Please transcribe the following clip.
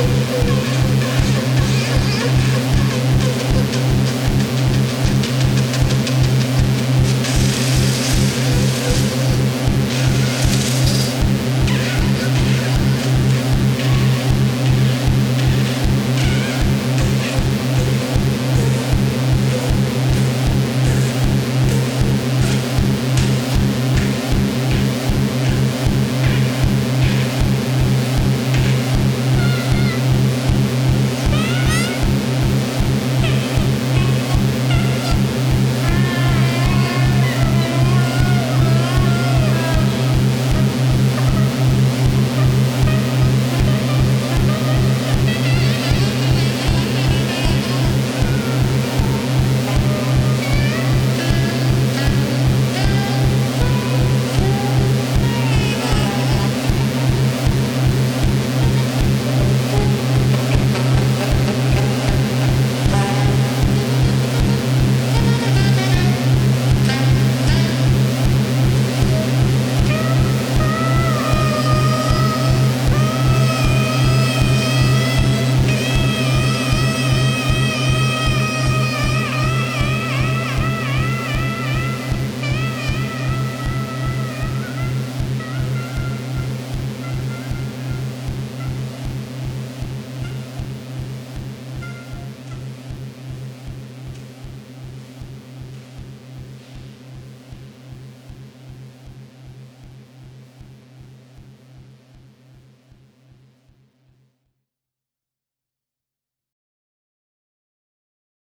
Música